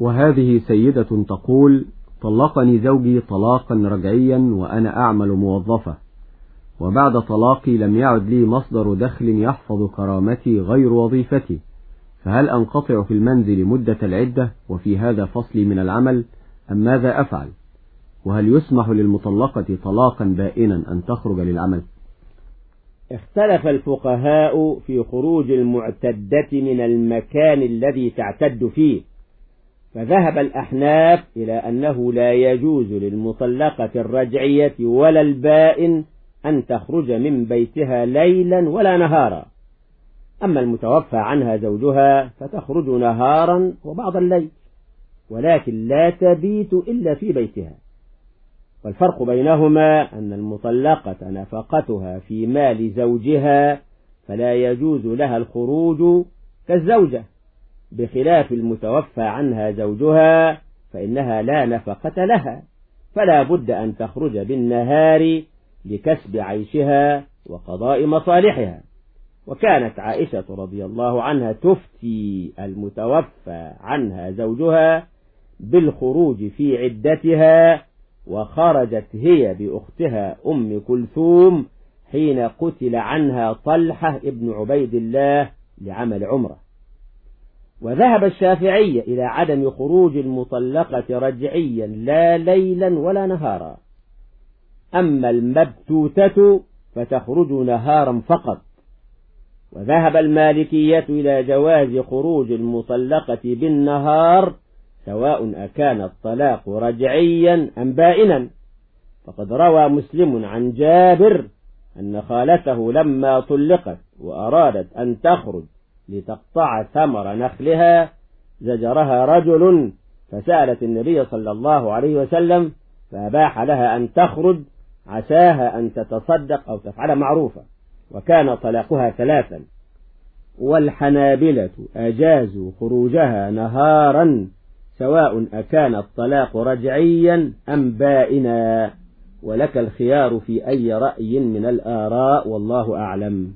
وهذه سيدة تقول طلقني زوجي طلاقا رجعيا وأنا أعمل موظفة. وبعد طلاقي لم يعد لي مصدر دخل يحفظ كرامتي غير وظيفتي. فهل أنقطع في المنزل مدة العدة وفي هذا فصلي من العمل؟ أم ماذا أفعل؟ وهل يسمح للمطلقة طلاقا بائنا أن تخرج للعمل؟ اختلف الفقهاء في خروج المعتدة من المكان الذي تعتد فيه. فذهب الأحناف إلى أنه لا يجوز للمطلقة الرجعية ولا البائن أن تخرج من بيتها ليلا ولا نهارا. أما المتوفى عنها زوجها فتخرج نهارا وبعض الليل ولكن لا تبيت إلا في بيتها. والفرق بينهما أن المطلقة نفقتها في مال زوجها فلا يجوز لها الخروج كالزوجة. بخلاف المتوفى عنها زوجها فإنها لا نفقة لها فلا بد أن تخرج بالنهار لكسب عيشها وقضاء مصالحها. وكانت عائشة رضي الله عنها تفتي المتوفى عنها زوجها بالخروج في عدتها وخرجت هي بأختها أم كلثوم حين قتل عنها طلحة ابن عبيد الله لعمل عمرة. وذهب الشافعي إلى عدم خروج المطلقة رجعيا لا ليلا ولا نهارا. أما المبتوتة فتخرج نهارا فقط. وذهب المالكية إلى جواز خروج المطلقة بالنهار سواء أكان الطلاق رجعيا أم بائنا. فقد روى مسلم عن جابر أن خالته لما طلقت وأرادت أن تخرج لتقطع ثمر نخلها زجرها رجل فسألت النبي صلى الله عليه وسلم فأباح لها أن تخرج عساها أن تتصدق أو تفعل معروفا وكان طلاقها ثلاثا. والحنابلة أجازوا خروجها نهارا سواء أكان الطلاق رجعيا أم بائنا. ولك الخيار في أي رأي من الآراء والله أعلم.